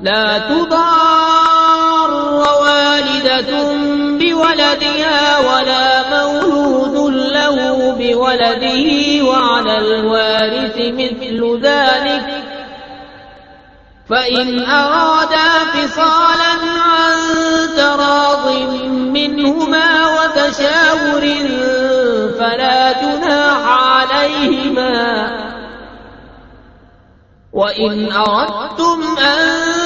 لا تضار والدة بولدها ولا مولود له بولده وعلى الوارث مثل ذلك. فإن أرادا فصالا عن تراض منهما وتشاور فلا جناح عليهما. وإن أردتم أن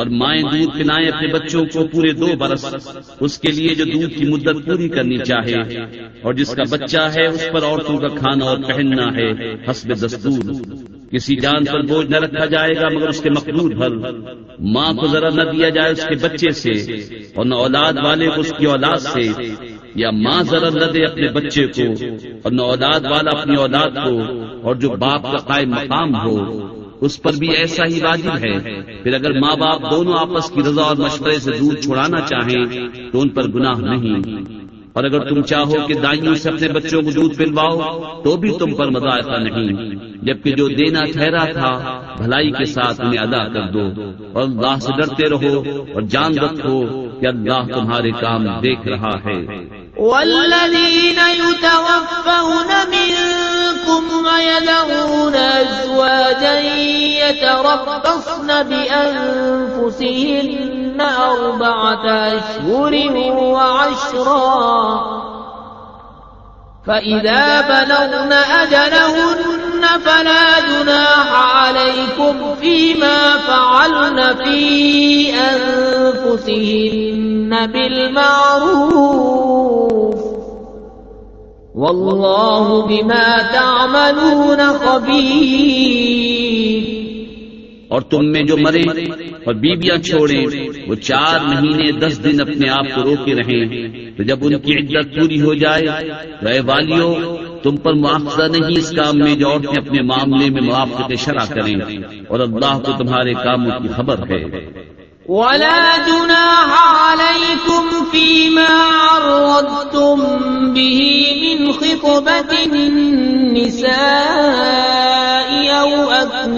اور مائیں دودھ پلائیں اپنے بچوں کو پورے دو برس، اس کے لیے جو دودھ کی مدت پوری کرنی چاہے۔ اور جس کا بچہ ہے، اس پر عورتوں کا کھانا اور پہننا ہے۔ حسب دستور۔ کسی جان پر بوجھ نہ رکھا جائے گا، مگر اس کے مقبول بھر ماں کو ذرا نہ دیا جائے اس کے بچے سے، اور نہ اولاد والے کو اس کی اولاد سے۔ یا ماں ذرا نہ دے اپنے بچے کو، اور نہ اولاد والا اپنی اولاد کو، اور جو باپ کا قائم مقام ہو۔ اس پر بھی ایسا ہی واجب ہے۔ پھر اگر ماں باپ دونوں آپس کی رضا اور مشورے سے دودھ چھوڑانا چاہیں تو ان پر گناہ نہیں۔ اور اگر تم چاہو کہ دائیوں سے اپنے بچوں کو دودھ پلواؤ تو بھی تم پر مذائقہ نہیں۔ جبکہ جو دینا ٹھہرا تھا، بھلائی کے ساتھ انہیں ادا کر دو اور اللہ سے ڈرتے رہو اور جان رکھو کہ اللہ تمہارے کام دیکھ رہا ہے۔ والذين يتوفون منكم ويذرون أزواجا يتربصن بأنفسهن أربعة أشهر وعشرا فإذا بلغن أجلهن فلا جناح عليكم فيما فعلن في أنفسهن بالمعروف والله بما تعملون خبير اور تم میں جو مرے اور بیبیاں چھوڑیں، وہ چار مہینے، دس دن اپنے آپ کو روکے رہیں۔ تو جب ان کی عدت پوری ہو جائے، تو اے والیوں تم پر معاوضہ نہیں اس کام میں جو عورتیں اپنے معاملے میں موافقت شرع کریں۔ اور اللہ کو تمہارے کاموں کی خبر ہے۔ ولا جناح عليكم فيما عرضتم به من خطبة النساء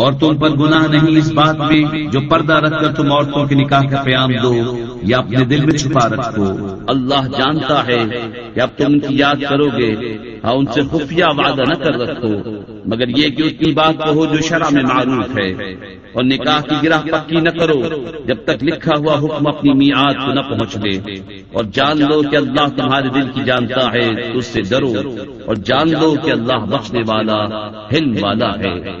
اور تم پر گناہ نہیں اس بات میں جو پردہ رکھ کر تم عورتوں کے نکاح کا قیام دو یا اپنے دل میں چھپا رکھو۔ اللہ جانتا ہے کہ اب تم ان کی یاد کرو گے۔ ہاں ان سے خفیہ وعدہ نہ کر رکھو۔ مگر یہ کہ اتنی بات کہو جو شرع میں معروف ہے۔ اور نکاح کی گرہ پکی نہ کرو جب تک لکھا ہوا حکم اپنی میعاد کو نہ پہنچ لے۔ اور جان لو کہ اللہ تمہارے دل کی جانتا ہے تو اس سے ڈرو۔ اور جان لو کہ اللہ بخشنے والا حلم والا ہے۔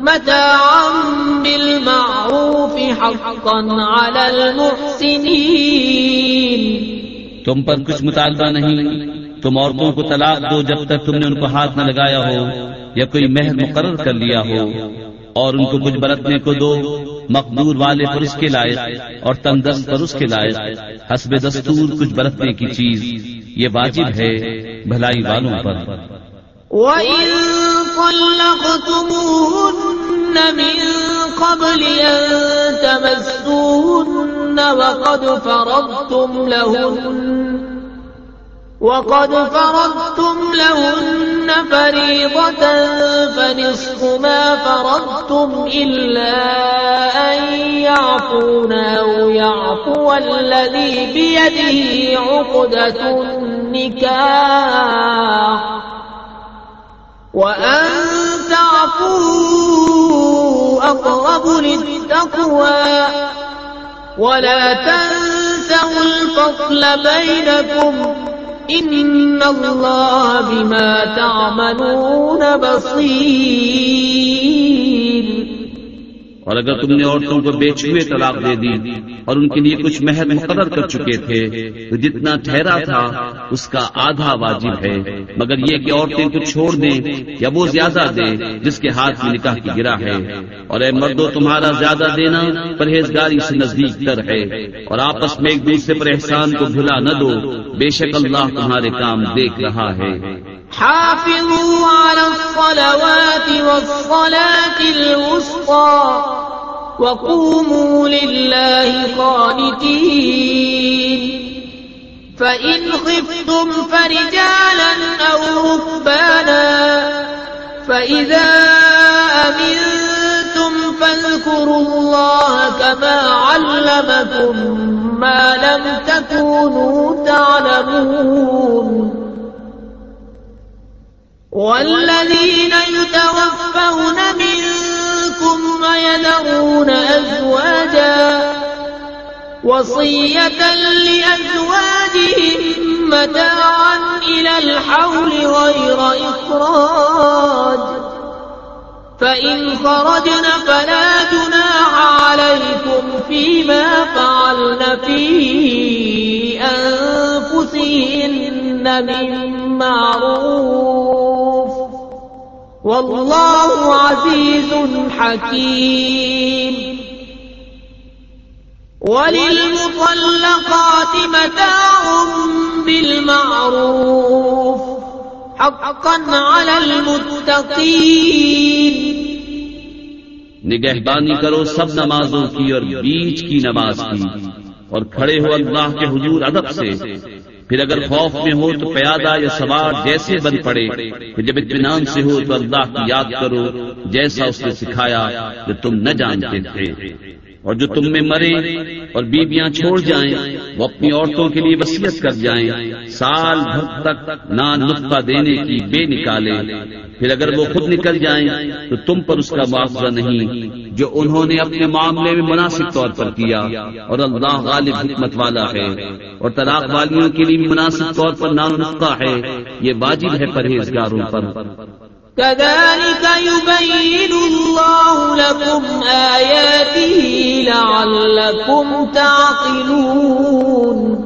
متاعا بالمعروف حقا على المحسنين. تم پر کچھ مطالبہ نہیں، تم عورتوں کو طلاق دو جب تک تم نے ان کو ہاتھ نہ لگایا ہو یا کوئی مہر مقرر کر لیا ہو، اور ان کو کچھ برتنے کو دو، مقدور والے پر اس کے لائق اور تندرست پر اس کے لائق۔ حسب دستور کچھ برتنے کی چیز، یہ واجب ہے بھلائی والوں پر۔ وَإِن طَلَّقْتُمُوهُنَّ مِن قَبْلِ أَن تَمَسُّوهُنَّ وَقَدْ فَرَضْتُمْ لَهُنَّ وقد فرضتم لهن فريضة فنصف ما فرضتم إلا أن يعفون أو يعفو الذي بيده عقدة النكاح وأن تعفوا أقرب للتقوى ولا تنسوا الفصل بينكم اور اگر تم نے عورتوں کو بیچ ہوئے طلاق دے دی اور ان کے لیے کچھ مہر مقرر کر چکے تھے، تو جتنا ٹھہرا تھا، اس کا آدھا واجب ہے۔ مگر یہ کہ عورتیں کو چھوڑ دیں یا وہ زیادہ دیں، جس کے ہاتھ میں نکاح کی گرا ہے۔ اور اے مردو تمہارا زیادہ دینا پرہیزگاری سے نزدیک تر ہے۔ اور آپس میں ایک دوسرے پر احسان کو بھلا نہ دو، بے شک اللہ تمہارے کام دیکھ رہا ہے۔ حافظوا على الصلوات والصلاة الوسطى وقوموا لله قانتين. فإن خفتم فرجالا أو ركبانا، فإذا أمنتم فاذكروا الله كما علمكم ما لم تكونوا تعلمون. والذين يتوفون منكم ويذرون أزواجا وصية لأزواجهم متاعا إلى الحول غير إخراج. فإن خرجن فلا جناح عليكم فيما فعلن في أنفسهن. من معروف والله عزيز حكيم وللمطلقات متاع بالمعروف. حقا على المتقين نگہبانی کرو سب نمازوں کی اور بیچ کی نماز کی اور کھڑے ہو اللہ کے حضور ادب سے پھر اگر خوف میں ہو تو پیادہ یا سوار جیسے بن پڑے جب اطمینان سے ہو تو اللہ کی یاد کرو، جیسا اس نے سکھایا جو تم نہ جانتے تھے۔ اور جو تم میں مرے اور بیویاں چھوڑ جائیں، وہ اپنی عورتوں کے لیے وسیعت کر جائیں۔ سال بھر تک نان نقطہ دینے کی بے نکالے۔ پھر اگر وہ خود نکل جائیں تو تم پر اس کا معاوضہ نہیں۔ جو انہوں نے اپنے معاملے میں مناسب طور پر کیا اور اللہ غالب حکمت والا ہے اور طلاق والیوں کے لیے مناسب طور پر نان نقطہ ہے، یہ واجب ہے پرہیزگاروں پر۔ كذلك يبين الله لكم آياته لعلكم تعقلون۔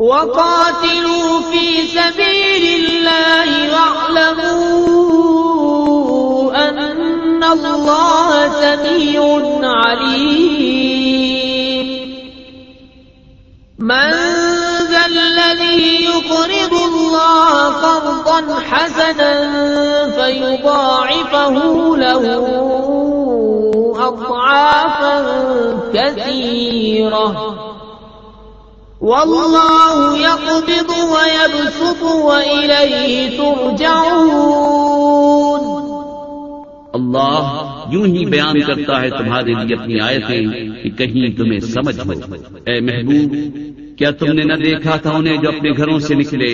وقاتلوا في سبيل الله واعلموا أن الله سميع عليم. من ذا الذي يقرض الله قرضا حسنا فيضاعفه له أضعافا كثيرة. والله يقبض ويبسط وإليه ترجعون. اللہ یوں ہی بیان کرتا ہے تمہارے لیے اپنی آیتیں کہ کہیں تمہیں سمجھ ہو۔ اے محبوب کیا تم نے نہ دیکھا تھا انہیں جو اپنے گھروں سے نکلے؟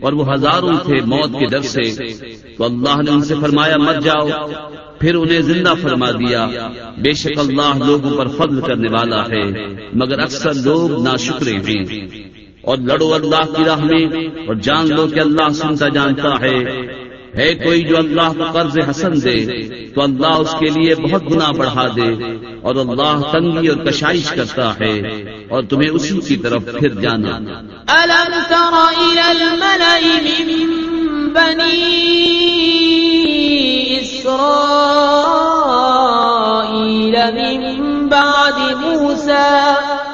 اور وہ ہزاروں تھے موت کے ڈر سے۔ تو اللہ نے ان سے فرمایا، مت جاؤ۔ پھر انہیں زندہ فرما دیا۔ بے شک اللہ لوگوں پر فضل کرنے والا ہے، مگر اکثر لوگ نا شکرے ہیں۔ اور لڑو اللہ کی راہ میں، اور جان لو کہ اللہ سنتا جانتا ہے۔ ہے کوئی جو اللہ کو قرض حسن دے، تو اللہ اس کے لیے بہت گنا بڑھا دے اور اللہ تنگی اور کشائش کرتا ہے اور تمہیں اسی کی طرف پھر جانا۔ ألم تر بعد موسى؟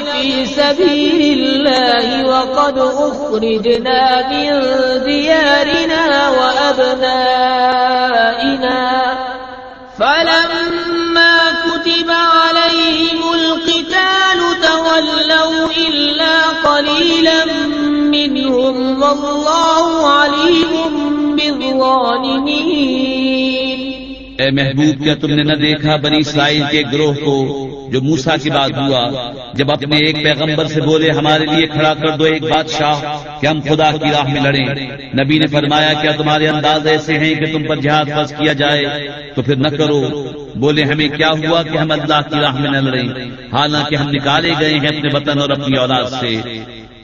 في سبيل الله وقد أخرجنا من ديارنا وأبنائنا. فلما كتب عليهم القتال تولوا إلا قليلا منهم والله عليم بالظالمين. اے محبوب، کیا تم نے نہ دیکھا بنی اسرائیل کے گروہ کو جو موسا کی بات ہوا، جب اپنے ایک پیغمبر سے بولے، ہمارے لیے کھڑا کر دو ایک بادشاہ کہ ہم خدا کی راہ میں لڑیں۔ نبی نے فرمایا، کیا تمہارے انداز ایسے ہیں کہ تم پر جہاد فرض کیا جائے؟ تو پھر نہ کرو۔ بولے، ہمیں کیا ہوا کہ ہم اللہ کی راہ میں نہ لڑیں؟ حالانکہ ہم نکالے گئے ہیں اپنے وطن اور اپنی اولاد سے۔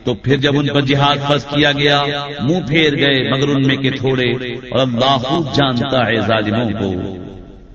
تو پھر جب ان پر جہاد فرض کیا گیا، منہ پھیر گئے مگر ان میں کے تھوڑے۔ اور اللہ خوب جانتا ہے ظالموں کو۔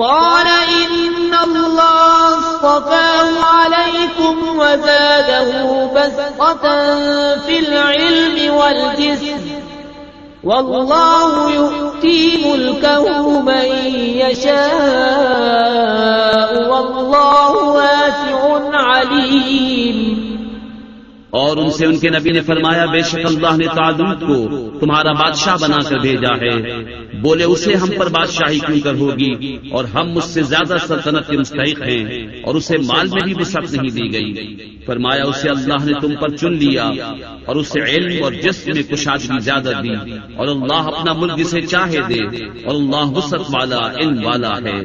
قال إن الله اصطفاه عليكم وزاده بسطة في العلم والجسم والله يؤتي ملكه من يشاء والله واسع عليم اور ان سے ان کے نبی نے فرمایا، بے شک اللہ نے تعلق کو تمہارا بادشاہ بنا کر بھیجا ہے۔ بولے اسے ہم پر بادشاہی کیوں کر ہوگی اور ہم اس سے زیادہ سلطنت کے مستحق ہیں اور اسے مال میں بھی وسعت نہیں دی گئی۔ فرمایا، اسے اللہ نے تم پر چن لیا اور اسے علم اور جسم میں کشادگی زیادہ دی اور اللہ اپنا ملک جسے چاہے دے اور اللہ وسعت والا، علم والا ہے۔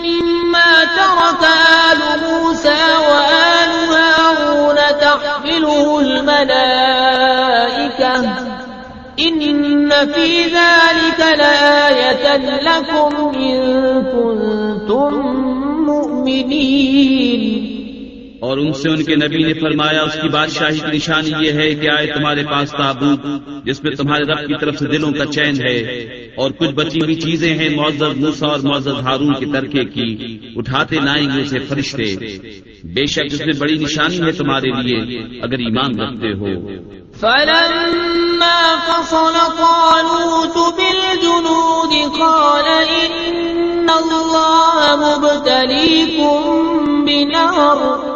مما ترك آل موسى وآل هارون تحمله الملائكة. إن في ذلك لآية لكم إن كنتم مؤمنين. اور ان سے ان کے نبی نے فرمایا، اس کی بادشاہی کی نشانی یہ ہے کہ آئے تمہارے پاس تابوت، جس میں تمہارے رب کی طرف سے دلوں کا چین ہے۔ اور کچھ بچی ہوئی چیزیں ہیں معزز موسا اور معزز ہارون کے ترکے کی، اٹھاتے لائیں گے اسے فرشتے۔ بے شک اس میں بڑی نشانی ہے تمہارے لیے، اگر ایمان رکھتے ہو۔ فلما فصل طالوت بالجنود قال إن الله مبتليكم بنهر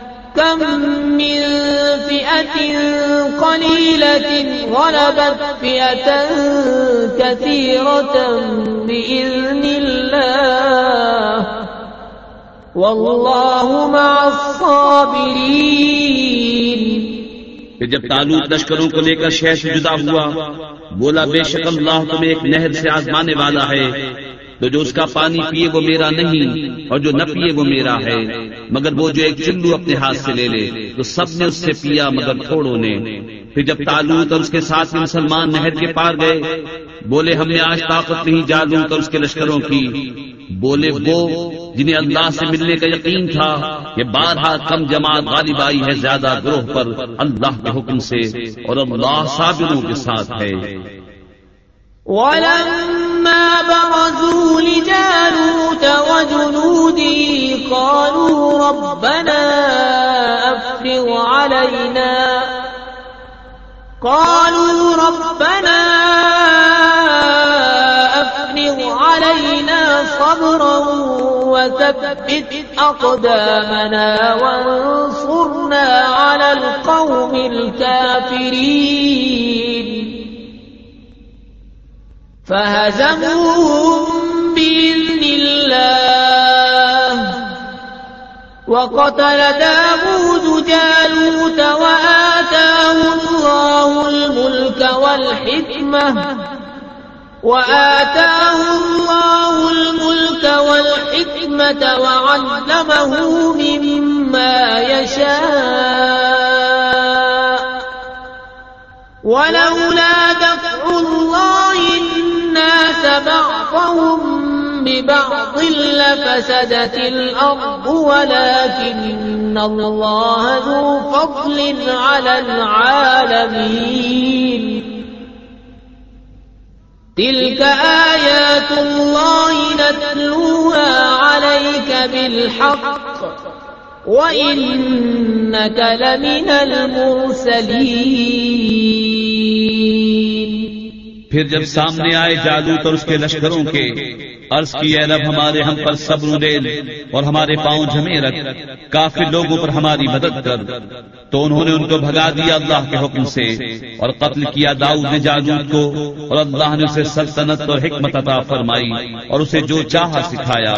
كم من فئة قليلة غلبت فئة كثيرة بإذن الله. والله مع الصابرين. کہ جب تالوت لشکروں کو لے کر شہر سے جدا ہوا، بولا بے شک اللہ تمہیں ایک نہر سے آزمانے والا ہے۔ تو جو اس کا پانی پیے وہ میرا نہیں اور جو نہ پیے وہ میرا ہے۔ مگر وہ جو ایک چلو اپنے ہاتھ سے لے لے، تو سب نے اس سے پیا مگر تھوڑوں نے۔ پھر جب تالوت اور اس کے ساتھ مسلمان نہر کے پار گئے، بولے، ہم نے آج طاقت نہیں جالوت اور اس کے لشکروں کی۔ بولے، وہ جنہیں اللہ سے ملنے کا یقین تھا کہ بارہ کم جماعت غالب آئی ہے زیادہ گروہ پر اللہ کے حکم سے اور اللہ صابروں کے ساتھ ہے۔ ولما برزوا لجالوت وجنوده قالوا ربنا أفرغ علينا قالوا ربنا أفرغ علينا صبرا وثبت أقدامنا وانصرنا على القوم الكافرين فهزموهم بإذن الله. وقتل داود جالوت وآتاه الله الملك والحكمة. وآتاه الله الملك والحكمة وعلمه مما يشاء. ولولا دفع الله الناس بعضهم ببعض لفسدت الأرض ولكن الله ذو فضل على العالمين. تلك آيات الله نتلوها عليك بالحق. وإنك لمن المرسلين. پھر جب سامنے آئے جالوت اور اس کے لشکروں کے عرض کی اے رب ہمارے ہم پر صبر ریل اور ہمارے پاؤں جمے رکھ کافی لوگوں پر ہماری مدد کر۔ تو انہوں نے ان کو بھگا دیا اللہ کے حکم سے اور قتل کیا داؤد نے جالوت کو اور اللہ نے اسے سلطنت اور حکمت عطا فرمائی اور اسے جو چاہا سکھایا۔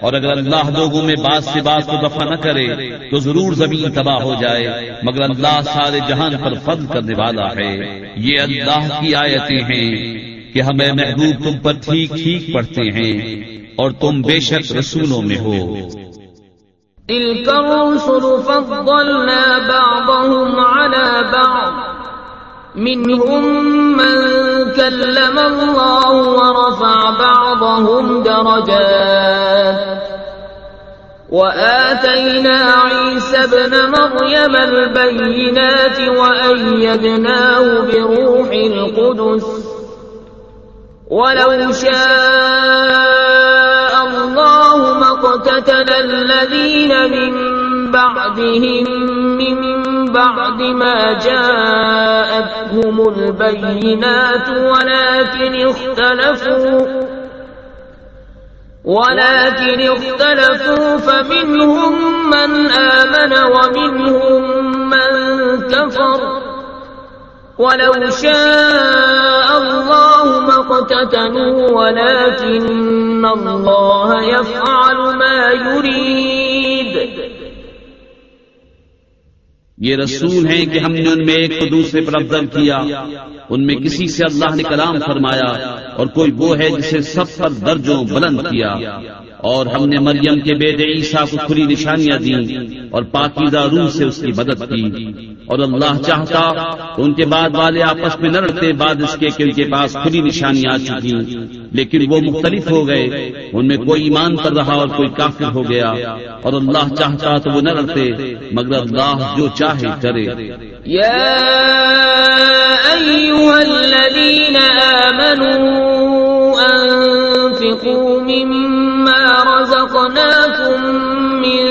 اور اگر اللہ لوگوں میں بات سے بات کو دفع نہ کرے تو ضرور زمین تباہ ہو جائے، مگر اللہ سارے جہان پر فضل کرنے والا ہے۔ یہ اللہ کی آیتیں ہیں۔ کہ ہمیں محبوب تم پر ٹھیک ٹھیک پڑھتے ہیں اور تم بے شک رسولوں میں ہو۔ تلك الرسل فضلنا بعضهم على بعض، منهم من كلم الله ورفع بعضهم درجات، وآتينا عيسى ابن مريم البينات وأيدناه بروح القدس. ولو شاء الله ما اقتتل الذين من بعدهم من بعد ما جاءتهم البينات ولكن اختلفوا ولكن اختلفوا، فمنهم من آمن ومنهم من كفر. ولو شاء الله ما اقتتلوا ولكن الله يفعل ما يريد. یہ رسول ہیں کہ ہم نے ان میں ایک کو دوسرے پر افضل کیا، ان میں کسی سے اللہ نے کلام فرمایا اور کوئی وہ ہے جسے سب پر درجوں بلند کیا۔ اور ہم نے مریم کے بیٹے عیسیٰ کو کھلی نشانیاں دیں اور پاکیزہ روح سے اس کی مدد کی اور اللہ چاہتا تو ان کے بعد والے آپس میں نہ لڑتے بعد اس کے کہ ان کے پاس کھلی نشانیاں آ چکی لیکن وہ مختلف ہو گئے۔ ان میں کوئی ایمان پر رہا اور کوئی کافر ہو گیا۔ اور اللہ چاہتا تو وہ نہ لڑتے مگر اللہ جو چاہے کرے۔ أيها الذين آمنوا أنفقوا مما رزقناكم من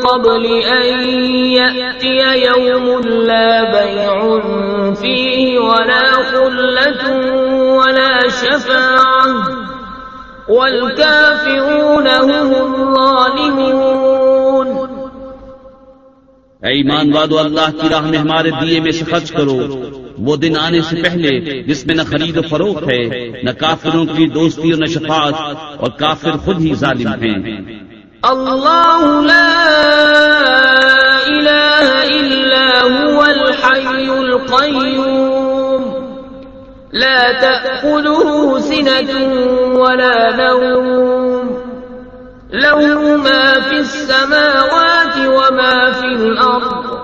قبل أن يأتي يوم لا بيع فيه ولا خلة ولا شفاعة. والكافرون هم الظالمون. اے ایمان وادو اللہ کی راہ میں ہمارے دیے میں سے خرچ کرو۔ وہ دن آنے سے پہلے جس میں نہ خرید و فروخت ہے، نہ کافروں کی دوستی اور نہ شفاعت، اور کافر خود ہی ظالم ہیں۔ الله لا إله إلا هو الحي القيوم لا تأخذه سنة ولا نوم۔ له ما في السماوات وما في الأرض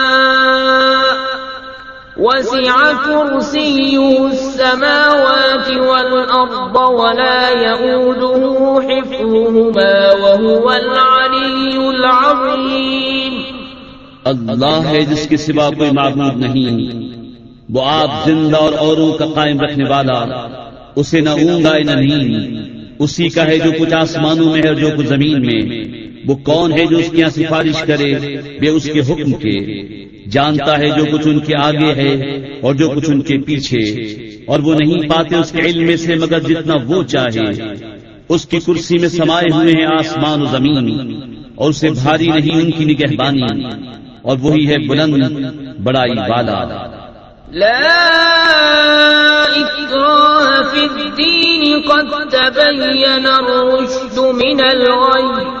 وسع كرسيه السماوات والأرض ولا يؤوده حفظهما وهو العلي العظيم. اللہ ہے جس کے سوا کوئی معبود نہیں، وہ آپ زندہ اور اوروں کا قائم رکھنے والا، اسے نہ اونگا نہ نیند اسی کا ہے جو کچھ آسمانوں میں ہے اور جو کچھ زمین میں۔ وہ کون ہے جو اس کی یہاں سفارش کرے؟ بے اس کے حکم کے۔ جانتا ہے جو کچھ ان کے آگے ہے اور جو کچھ ان کے پیچھے۔ اور وہ نہیں پاتے اس کے علم میں سے مگر جتنا وہ چاہے۔ اس کی کرسی میں سمائے ہوئے ہیں آسمان و زمین اور اسے بھاری نہیں ان کی نگہبانی۔ اور وہی ہے بلند بڑائی والا۔ لا إكراه في الدين قد تبين الرشد من الغي.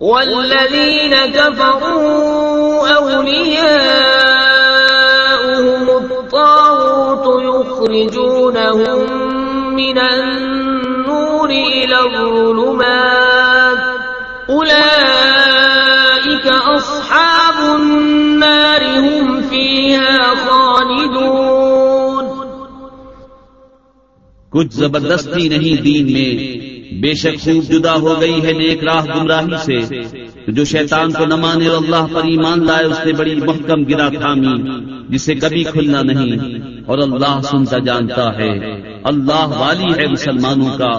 والذين كفروا أولياؤهم الطاغوت يخرجونهم من النور إلى الظلمات أولئك أصحاب النار هم فيها خالدون کچھ زبردستی نہیں دین میں بے شک خوب جدا ہو گئی ہے نیک راہ گمراہی سے۔ جو شیطان کو نہ مانے اور اللہ پر ایمان لائے، اس نے بڑی محکم گرا تھامی، جسے کبھی کھلنا نہیں۔ اور اللہ سنتا جانتا ہے، اللہ والی ہے مسلمانوں کا۔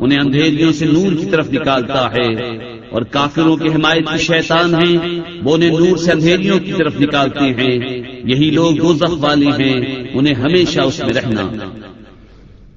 انہیں اندھیریوں سے نور کی طرف نکالتا ہے۔ اور کافروں کی حمایت کی شیطان ہیں، وہ انہیں نور سے اندھیریوں کی طرف نکالتے ہیں۔ یہی لوگ دوزخ والے ہیں، انہیں ہمیشہ اس میں رہنا۔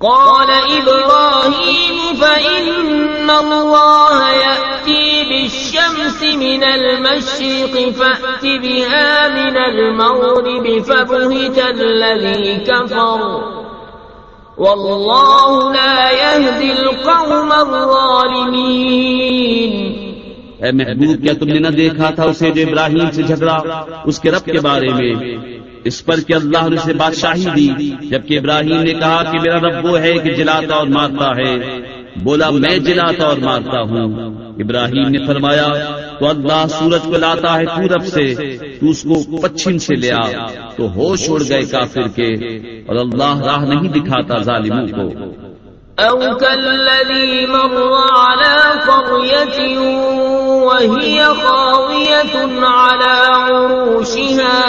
قال إبراهيم فإن الله يأتي بالشمس من المشرق فأت بها من المغرب فبهت الذي كفر. والله لا يهدي القوم الظالمين. اے محبوب، کیا تم نے نہ دیکھا تھا اسے جو ابراہیم سے جھگڑا؟ اس کے رب کے بارے میں۔ اس پر کہ اللہ نے اسے بادشاہی دی، جبکہ ابراہیم نے کہا کہ میرا رب وہ ہے کہ جلاتا اور مارتا ہے۔ بولا، میں جلاتا اور مارتا ہوں۔ ابراہیم نے فرمایا، تو اللہ سورج کو لاتا ہے پورب سے، تو اس کو پچھم سے لیا تو ہوش اڑ گئے کافر کے، اور اللہ راہ نہیں دکھاتا ظالموں کو۔ أو كالذي مر على قرية وهي خاوية على عروشها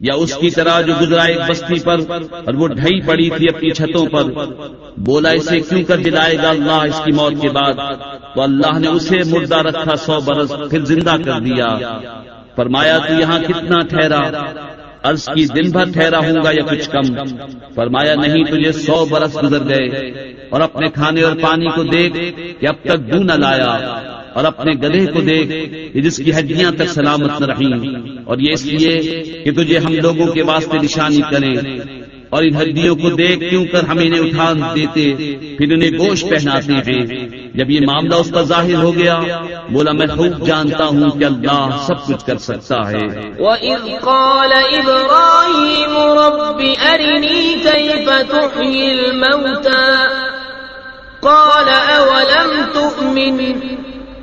یا اس کی طرح جو گزرا ایک بستی پر اور وہ ڈھائی پڑی تھی اپنی چھتوں پر۔ بولا اسے کیوں کر دلائے گا اللہ اس کی موت کے بعد؟ تو اللہ نے اسے مردہ رکھا سو برس، پھر زندہ کر دیا۔ فرمایا، تو یہاں کتنا ٹھہرا؟ عرض کی، دن بھر ٹھہرا ہوں گا یا کچھ کم؟ فرمایا، نہیں، تجھے سو برس گزر گئے۔ اور اپنے کھانے اور پانی کو دیکھ کہ اب تک دو نہ لایا۔ اور اپنے گدے کو دیکھ کہ جس کی ہڈیاں تک سلامت نہ رہیں۔ اور یہ اس لیے کہ تجھے ہم لوگوں کے واسطے نشانی کریں۔ اور ان ہڈیوں کو دیکھ کیوں کر ہم انہیں اٹھا دیتے، پھر انہیں گوشت پہناتے ہیں۔ جب یہ معاملہ اس پر ظاہر ہو گیا، بولا میں خوب جانتا ہوں کہ اللہ سب کچھ کر سکتا ہے۔ وَإِذْ قَالَ إِبْرَاهِيمُ رَبِّ أَرِنِي كَيْفَ تُحْيِي الْمَوْتَى؟ قَالَ أَوَلَمْ تُؤْمِنْ؟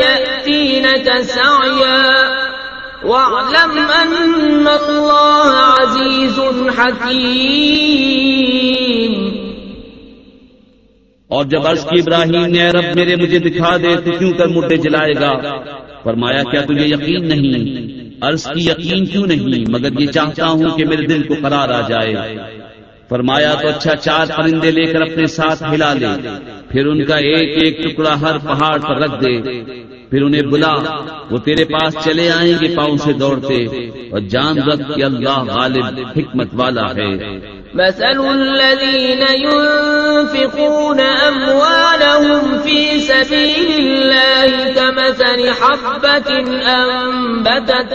يأتينك سعيا. واعلم أن الله عزيز حكيم. اور جب عرض کی ابراہیم نے رب میرے مجھے دکھا دے تو کیوں کر مردے جلائے گا؟ فرمایا، کیا تجھے یقین نہیں؟ عرض کی یقین کیوں نہیں؟ مگر یہ چاہتا ہوں کہ میرے دل کو قرار آ جائے۔ فرمایا، تو اچھا چار پرندے لے کر اپنے ساتھ ہلا لے۔ پھر ان کا ایک ایک ٹکڑا ہر پہاڑ پر رکھ دے۔ پھر انہیں بلا وہ تیرے پاس چلے آئیں گے پاؤں سے دوڑتے۔ اور جان رکھ کہ اللہ غالب حکمت والا ہے۔ مثل الذين ينفقون أموالهم في سبيل الله كمثل حبة أنبتت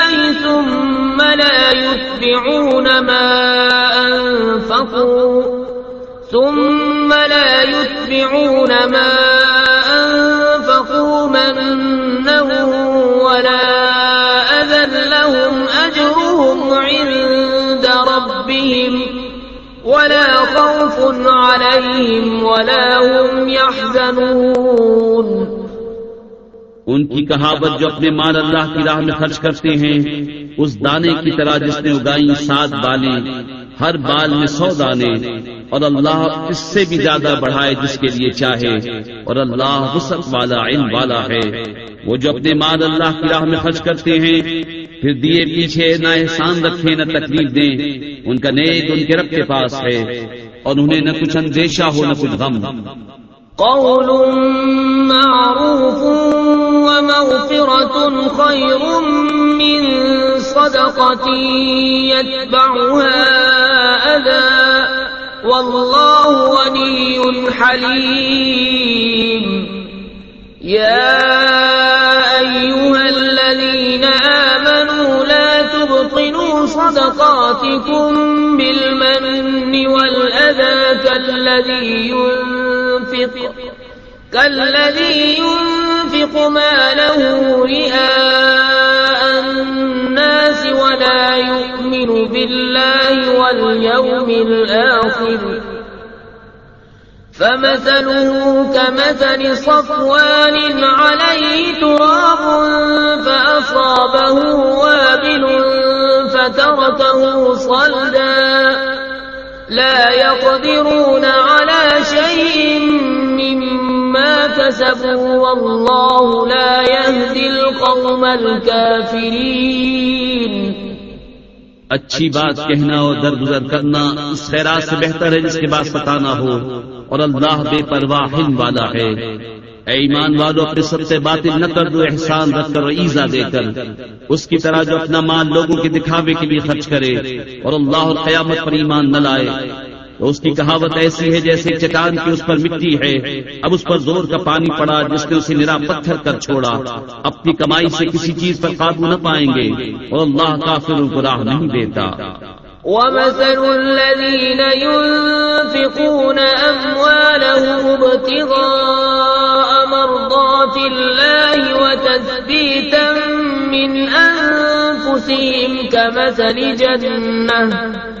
يتبعون ما أنفقوا ثم لا يتبعون ما أنفقوا منا ولا أذى لهم أجرهم عند ربهم ولا خوف عليهم ولا هم يحزنون ان کی کہاوت جو اپنے مال اللہ کی راہ میں خرچ کرتے ہیں اس دانے کی طرح جس نے اگائی سات بالیں، ہر بال میں سو دانے، اور اللہ اس سے بھی زیادہ بڑھائے جس کے لیے چاہے، اور اللہ وسط والا، علم والا ہے۔ وہ جو اپنے مال اللہ کی راہ میں خرچ کرتے ہیں، پھر دیے پیچھے نہ احسان رکھے، نہ تکلیف دیں۔ ان کا نیک ان کے رب کے پاس ہے، اور انہیں نہ کچھ اندیشہ ہو، نہ کچھ غم۔ قول معروف ومغفرة خير من صدقة يتبعها أذى. والله غني حليم. يا أيها الذين آمنوا لا تبطنوا صدقاتكم بالمن والأذى كالذي ينفق كالذي ينفق ماله رئاء ولا يؤمن بالله واليوم الآخر فمثله كمثل صفوان عليه تراب فأصابه وابل فتركه صلدا لا يقدرون على شيء مما كسبوا والله لا يهدي القوم الكافرين. اچھی بات کہنا اور درگزر کرنا اس خیرات سے بہتر ہے جس کے بعد ستانا ہو اور اللہ بے پرواہ والا ہے۔ اے ایمان والو، اپنے سب سے باطل نہ کر دو، احسان رکھ کر ایزا دے کر۔ اس کی طرح جو اپنا مال لوگوں کے دکھاوے کے لیے خرچ کرے اور اللہ اور قیامت پر ایمان نہ لائے۔ تو اس کی کہاوت ایسی ہے جیسے چٹان کی اس پر مٹی ہے۔ اب اس پر زور کا پانی پڑا جس نے اسے نرا پتھر کر چھوڑا۔ اپنی کمائی سے کسی چیز پر قابو نہ پائیں گے اور اللہ کافروں کو راہ نہیں دیتا۔ ومثل الذين ينفقون أموالهم ابتغاء مرضات الله وتثبيتا من أنفسهم كمثل جنة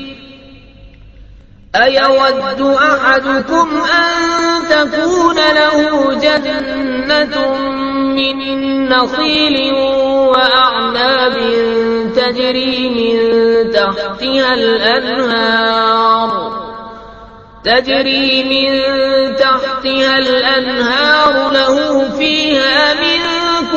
أيود أحدكم أن تكون له جنة من نخيل وأعناب تجري من تحتها الأنهار، تجري من تحتها الأنهار له فيها من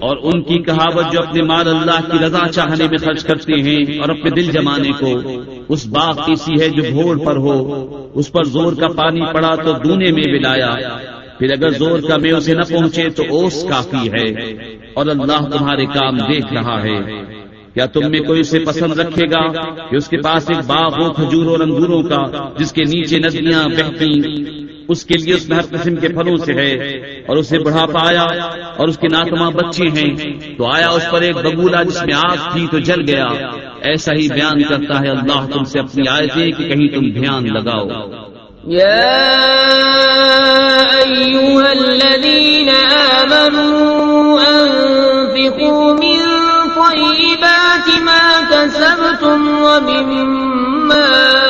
اور ان کی کہاوت جو اپنے مال اللہ کی رضا چاہنے میں خرچ کرتے ہیں اور اپنے دل جمانے کو، اس باغ کی سی ہے جو بھوڑ پر ہو، اس پر زور کا پانی پڑا تو دونے میں ملایا پھر اگر زور کا میں اسے نہ پہنچے تو اوس کافی ہے اور اللہ تمہارے کام دیکھ رہا ہے۔ کیا تم میں کوئی اسے پسند رکھے گا کہ اس کے پاس ایک باغ ہو کھجوروں اور انگوروں کا، جس کے نیچے ندیاں بہتی۔ اس کے لیے اس میں ہر قسم کے پھلوں سے ہے اور اسے بڑھا پایا اور اس کے ناکما بچے ہیں۔ تو آیا اس پر ایک بگولا جس میں آگ تھی تو جل گیا۔ ایسا ہی بیان کرتا ہے اللہ تم سے اپنی آیتیں کہ کہیں تم دھیان لگاؤ۔ يا أيها الذين آمنوا من ما ومما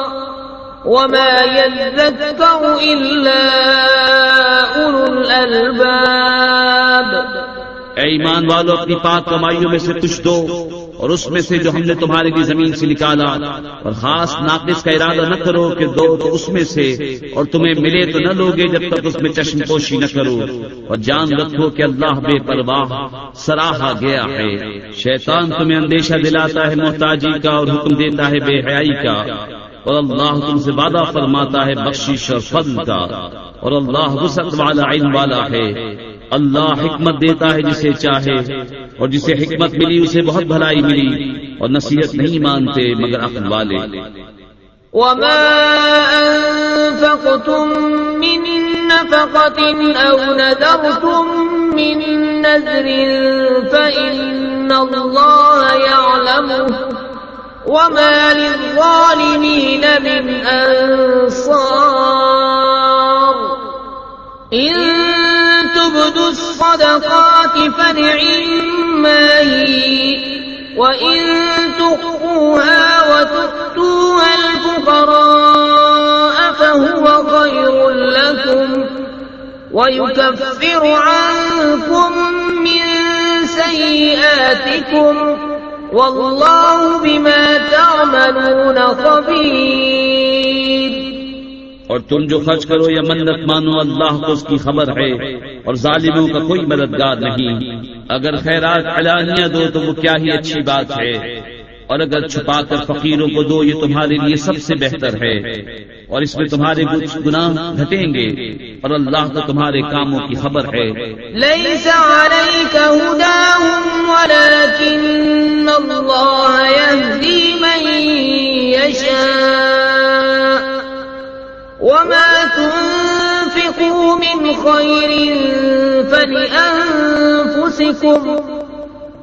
وما يذكر إلا أولو الألباب. اے ایمان والو، اپنی پاک کمائیوں میں سے کچھ دو اور اس میں سے جو ہم نے تمہارے لیے زمین سے نکالا، اور خاص ناقص کا ارادہ نہ کرو کہ دو تو اس میں سے، اور تمہیں ملے تو نہ لوگے جب تک اس میں چشم پوشی نہ کرو، اور جان رکھو کہ اللہ بے پرواہ سراہا گیا ہے۔ شیطان تمہیں اندیشہ دلاتا ہے، محتاجی کا اور حکم دیتا ہے، بے حیائی کا۔ اور اللہ تم سے وعدہ فرماتا ہے بخشش اور فضل کا۔ اور اللہ وسعت والا علم والا ہے۔ اللہ حکمت دیتا ہے جسے چاہے۔ اور جسے حکمت ملی اسے بہت بھلائی ملی۔ اور نصیحت نہیں مانتے مگر عقل والے۔ وما أنفقتم من نفقة أو نذرتم من نذر فإن الله وما للظالمين من أنصار إن تبدوا الصدقات فنعما هي وإن تخفوها وتؤتوها الفقراء فهو خير لكم ويكفر عنكم من سيئاتكم واللہ بما تعملون خبیر اور تم جو خرچ کرو یا منت مانو، اللہ کو اس کی خبر ہے اور ظالموں کا کوئی مددگار نہیں۔ اگر خیرات علانیہ دو تو وہ کیا ہی اچھی بات ہے۔ اور اگر چھپا کر فقیروں کو دو، یہ تمہارے لیے سب سے بہتر ہے۔ اور اس میں تمہارے کچھ گناہ گھٹیں گے۔ اور اللہ کو تمہارے کاموں کی خبر ہے۔ ليس عليك هداهم ولكن الله يهدي من يشاء۔ وما تنفقوا من خير فلأنفسكم۔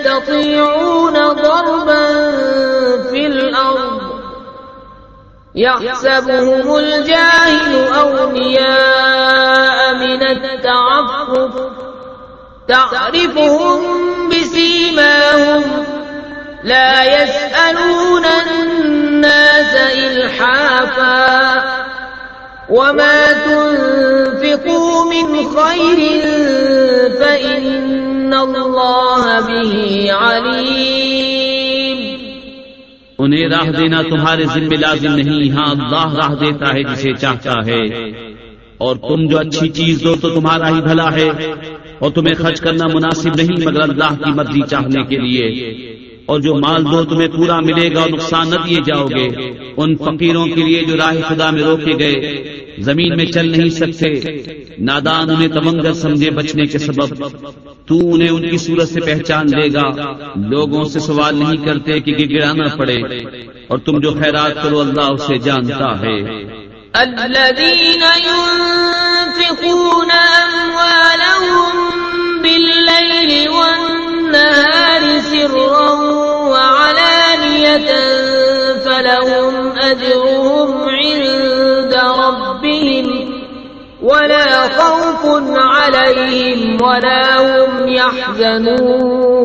يستطيعون ضربا في الأرض. يحسبهم الجاهل أغنياء من التعفف. تعرفهم بسيماهم. لا يسألون الناس إلحافا. وما تنفقوا من خير فإن اللہ به انہیں راہ دینا تمہارے ذمہ لازم نہیں ہاں اللہ راہ دیتا ہے جسے چاہتا ہے۔ اور تم جو اچھی چیز دو تو تمہارا ہی بھلا ہے۔ اور تمہیں خرچ کرنا مناسب نہیں مگر اللہ کی مرضی چاہنے کے لیے۔ اور جو مال دو تمہیں پورا ملے گا اور نقصان نہ دیے جاؤ گے۔ ان فقیروں کے لیے جو راہ خدا میں روکے گئے زمین میں چل نہیں سکتے۔ نادان انہیں تمنگر سمجھے بچنے کے سبب۔ تو انہیں ان کی صورت سے پہچان لے گا۔ لوگوں سے سوال نہیں کرتے کہ گرانا پڑے۔ اور تم جو خیرات کرو اللہ اسے جانتا ہے۔ الذين ينفقون أموالهم بالليل والنهار النهار سرا وعلانية فلهم أجرهم عند ربهم ولا خوف عليهم ولا هم يحزنون.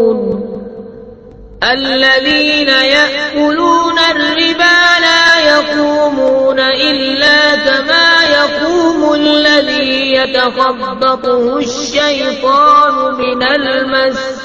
الذين يأكلون الربا لا يقومون إلا كما يقوم الذي يتخبطه الشيطان من المس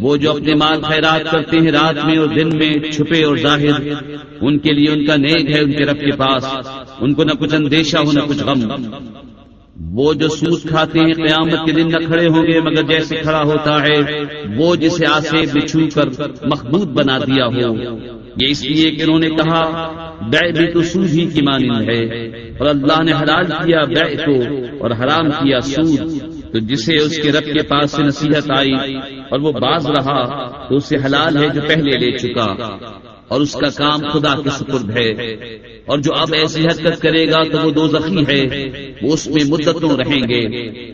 وہ جو اپنے مال خیرات کرتے ہیں رات میں اور دن میں، چھپے اور ظاہر، ان کے لیے ان کا نیک ہے ان کے رب کے پاس، ان کو نہ کچھ اندیشہ ہو، نہ کچھ غم۔ وہ جو سود کھاتے ہیں، قیامت کے دن نہ کھڑے ہوں گے، مگر جیسے کھڑا ہوتا ہے، وہ جسے آسے بچھو کر مخبوط بنا دیا ہو۔ یہ اس لیے کہ انہوں نے کہا بے بھی تو سود ہی کی مانند ہے۔ اور اللہ نے حلال کیا بے کو اور حرام کیا سود۔ تو جسے اس کے رب کے پاس سے نصیحت آئی اور وہ باز رہا تو اسے حلال ہے جو پہلے لے چکا، اور اس کا کام خدا کے سپرد ہے۔ اور جو اب ایسی حرکت کرے گا تو وہ دو زخمی ہے، وہ اس میں مدتوں رہیں گے۔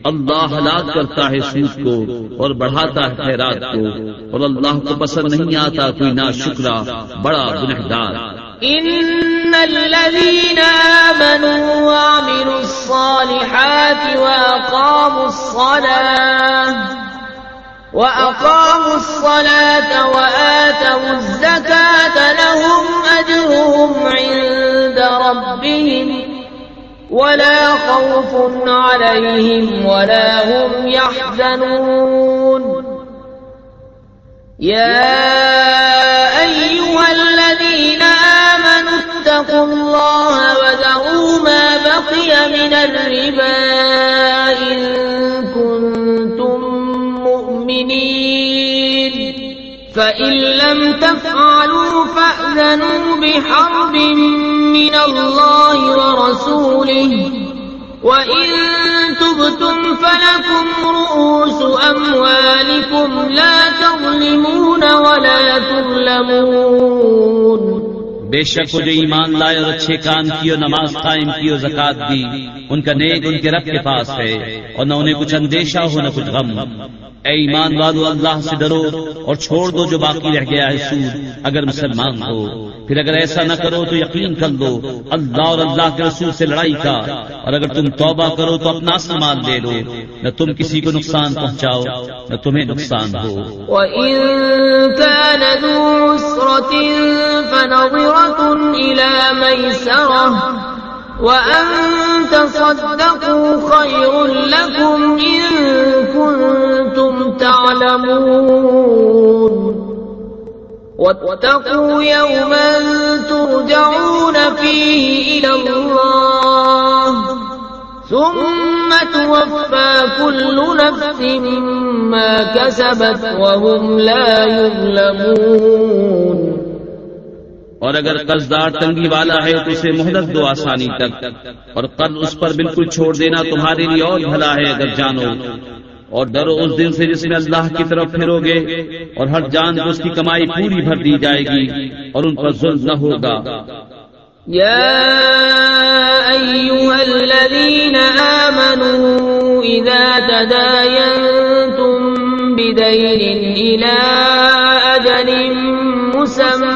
اللہ ہلاک کرتا ہے سود کو اور بڑھاتا ہے خیرات کو، اور اللہ کو پسند نہیں آتا کوئی نہ شکرا بڑا گنہدار إن الذين آمنوا وعملوا الصالحات وأقاموا الصلاة وأقاموا الصلاة وآتوا الزكاة لهم أجرهم عند ربهم ولا خوف عليهم ولا هم يحزنون. يا أيها الذين آمنوا اتقوا الله وذروا ما بقي من الربا إن كنتم مؤمنين فإن لم تفعلوا فأذنوا بحرب من الله ورسوله. وإن تبتم فلكم رؤوس أموالكم لا تظلمون ولا تظلمون. بے شک وہ جو ایمان لائے اور اچھے کام کی اور نماز قائم کی اور زکات دی، ان کا نیک ان کے رب کے پاس ہے اور نہ انہیں کچھ اندیشہ ہو، نہ کچھ غم۔ اے ایمان والو اللہ سے ڈرو اور چھوڑ دو جو باقی رہ گیا ہے سود۔ اگر مسلمان ہو، پھر اگر ایسا نہ کرو تو یقین کر لو، اللہ اور اللہ کے رسول سے لڑائی کا۔ اور اگر تم توبہ کرو تو اپنا اصل مال دے لو، نہ تم کسی کو نقصان پہنچاؤ، نہ تمہیں نقصان ہو۔ وإن كان وأن تصدقوا خير لكم إن كنتم تعلمون واتقوا يوما ترجعون فيه إلى ثم توفى كل نفس ما كسبت وهم لا يظلمون اور اگر قرضدار تنگی والا ہے تو اسے مہلت دو آسانی تک۔ اور قرض اس پر بالکل چھوڑ دینا تمہارے لیے اور بھلا ہے اگر جانو۔ اور ڈرو اس دن سے جس میں اللہ کی طرف پھرو گے اور ہر جان کو اس کی کمائی پوری بھر دی جائے گی اور ان پر ظلم نہ ہوگا۔ يا أيها الذين آمنوا إذا تداينتم بدين إلى أجل مسمى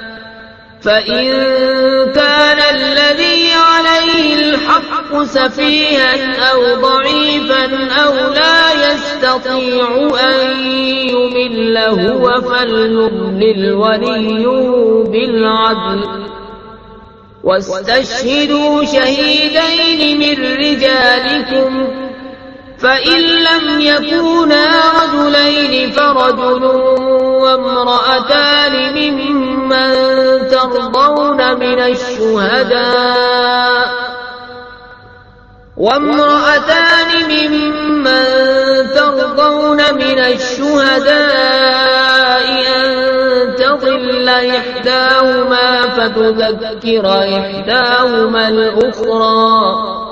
فإن كان الذي عليه الحق سفيها أو ضعيفا أو لا يستطيع أن يمل هو فليملل ولي بالعدل واستشهدوا شهيدين من رجالكم فإن لم يكونا رجلين فرجل وامرأتان ممن ترضون من الشهداء وامرأتان ممن ترضون من الشهداء أن تضل إحداهما فتذكر إحداهما الأخرى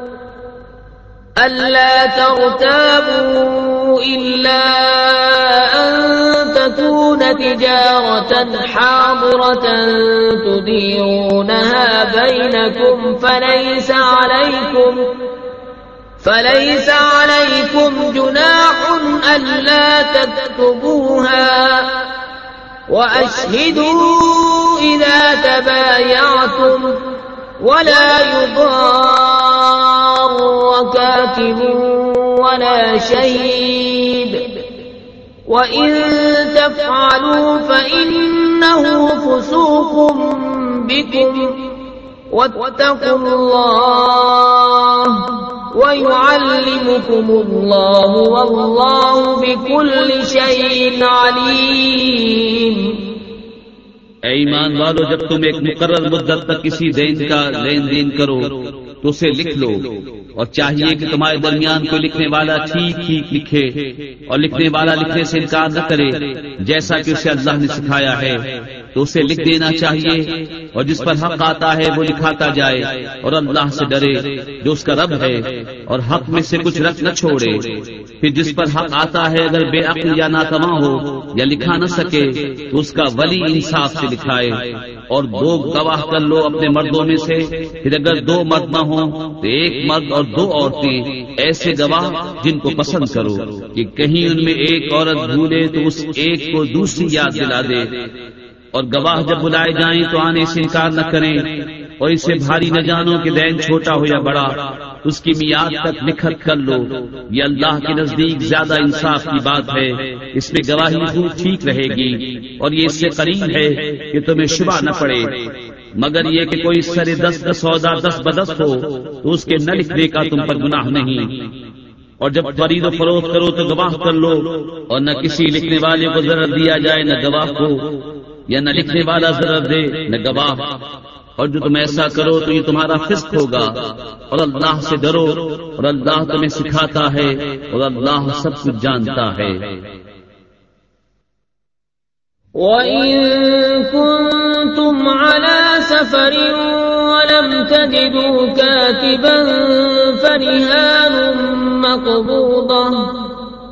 ألا ترتابوا إلا أن تكون تجارة حاضرة تديرونها بينكم فليس عليكم فليس عليكم جناح ألا تكتبوها وأشهدوا إذا تبايعتم ولا يضار كاتب ولا شهيد وإن تفعلوا فإنه فسوق بكم واتقوا الله ويعلمكم الله والله بكل شيء عليم اے ایمان والو، جب تم ایک مقرر مدت تک کسی دین کا لین دین کرو تو اسے لکھ لو اور چاہیے کہ تمہارے درمیان کوئی لکھنے والا ٹھیک ٹھیک لکھے اور لکھنے والا لکھنے سے انکار نہ کرے، جیسا کہ اسے اللہ نے سکھایا ہے۔ تو اسے لکھ دینا چاہیے۔ اور جس پر حق آتا ہے وہ لکھاتا جائے۔ اور اللہ سے ڈرے جو اس کا رب ہے۔ اور حق میں سے کچھ رکھ نہ چھوڑے۔ پھر جس پر حق آتا ہے اگر بے عقل یا ناکما ہو یا لکھا نہ سکے تو اس کا ولی انصاف سے لکھائے۔ اور دو گواہ کر لو اپنے مردوں میں سے۔ پھر اگر دو مرد نہ ہوں تو ایک مرد اور دو عورتیں۔ ایسے گواہ جن کو پسند کرو کہ کہیں ان میں ایک عورت بھولے تو اس ایک کو دوسری یاد دلا دے اور گواہ جب بلائے جائیں تو آنے سے انکار نہ کریں اور اسے بھاری نہ جانو کہ دین چھوٹا ہو یا بڑا، اس کی میاد تک نکھت کر لو۔ یہ اللہ کے نزدیک زیادہ انصاف کی بات ہے۔ اس میں گواہی خوب ٹھیک رہے گی اور یہ اس سے قریب ہے کہ تمہیں شبہ نہ پڑے۔ مگر یہ کہ کوئی سر دس دس سودا دس بدس ہو تو اس کے نہ لکھنے کا تم پر گناہ نہیں۔ اور جب خرید و فروخت کرو تو گواہ کر لو اور نہ کسی لکھنے والے کو ضرر دیا جائے، نہ گواہ کو۔ یا نہ لکھنے والا ضرر دے، نہ گواہ۔ اور جو تم ایسا کرو تو یہ تمہارا فسق ہوگا۔ اور اللہ سے ڈرو، اور اللہ تمہیں سکھاتا ہے، اور اللہ سب کچھ جانتا ہے۔ وَإِن كُنتُمْ عَلَى سَفَرٍ وَلَمْ تَجِدُوا كَاتِبًا فَرِهَانٌ مَقْبُوضَةٌ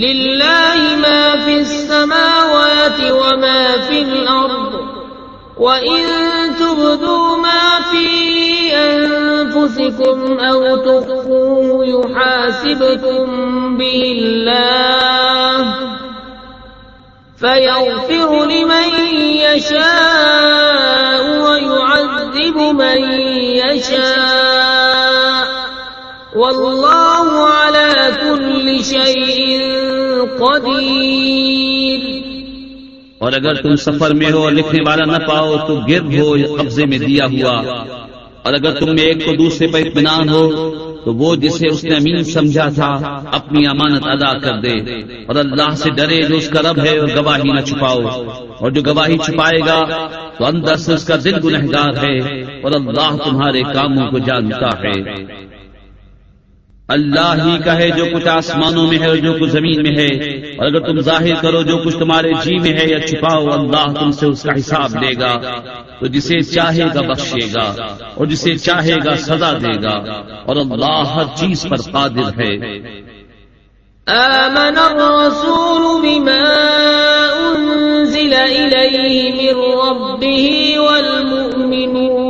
لله ما في السماوات وما في الأرض وإن تبدوا ما في أنفسكم أو تخفوه يحاسبكم به الله فيغفر لمن يشاء ويعذب من يشاء والله على كل شيء قدیر۔ اور اگر تم سفر میں ہو اور لکھنے والا نہ پاؤ تو گرد ہو قبضے میں دیا ہوا۔ اور اگر تم میں ایک کو دوسرے پر اطمینان ہو تو وہ جسے اس نے امین سمجھا تھا اپنی امانت ادا کر دے۔ اور اللہ سے ڈرے جو اس کا رب ہے اور گواہی نہ چھپاؤ۔ اور جو گواہی چھپائے گا تو اندر سے اس کا دل گنہگار ہے اور اللہ تمہارے کاموں کو جانتا ہے۔ اللہ ہی کا ہے جو کچھ آسمانوں میں ہے اور جو کچھ زمین میں ہے۔ اور اگر تم ظاہر کرو جو کچھ تمہارے جی میں ہے یا چھپاؤ، اللہ تم سے اس کا حساب لے گا۔ تو جسے چاہے گا بخشے گا اور جسے چاہے گا سزا دے گا۔ اور اللہ ہر چیز پر قادر ہے۔ آمن الرسول بما أنزل إليه من ربه والمؤمنون۔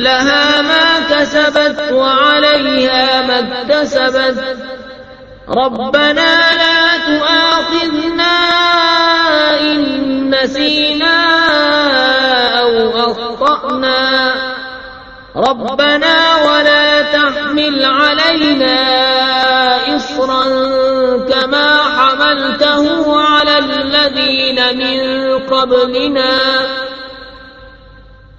لها ما كسبت وعليها ما اكتسبت. ربنا لا تؤاخذنا إن نسينا أو أخطأنا. ربنا ولا تحمل علينا إصرا كما حملته على الذين من قبلنا.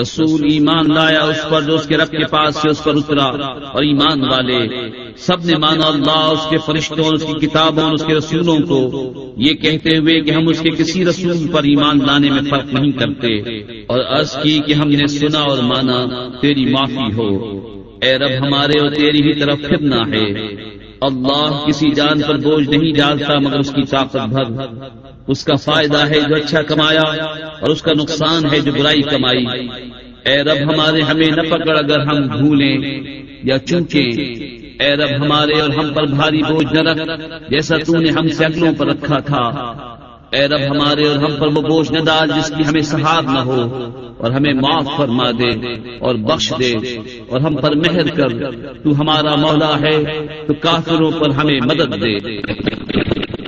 رسول ایمان لایا، اس پر جو اس کے رب کے پاس سے اس پر اترا، اور ایمان والے، سب نے مانا اللہ، اس کے فرشتوں اور اس کی کتابوں، اور اس کے رسولوں کو۔ یہ کہتے ہوئے کہ ہم اس کے کسی رسول پر ایمان لانے میں فرق نہیں کرتے، اور عرض کی کہ ہم نے سنا اور مانا، تیری معافی ہو۔ اے رب ہمارے اور تیری ہی طرف پھرنا ہے۔ اللہ کسی جان پر بوجھ نہیں ڈالتا مگر اس کی طاقت بھر۔ اس کا فائدہ ہے جو اچھا کمایا اور اس کا نقصان ہے جو برائی کمائی۔ اے رب، ہمارے ہمیں نہ پکڑ اگر ہم بھولیں یا چونکیں۔ اے رب، ہمارے اور ہم پر بھاری بوجھ نہ رکھ، جیسا تو نے ہم سے اگلوں پر رکھا تھا۔ اے رب ہمارے اور ہم پر وہ بوجھ نہ ڈال جس کی ہمیں سہار نہ ہو، اور ہمیں معاف فرما دے اور بخش دے، اور ہم پر مہر کر، تو ہمارا مولا ہے، تو کافروں پر ہمیں مدد دے۔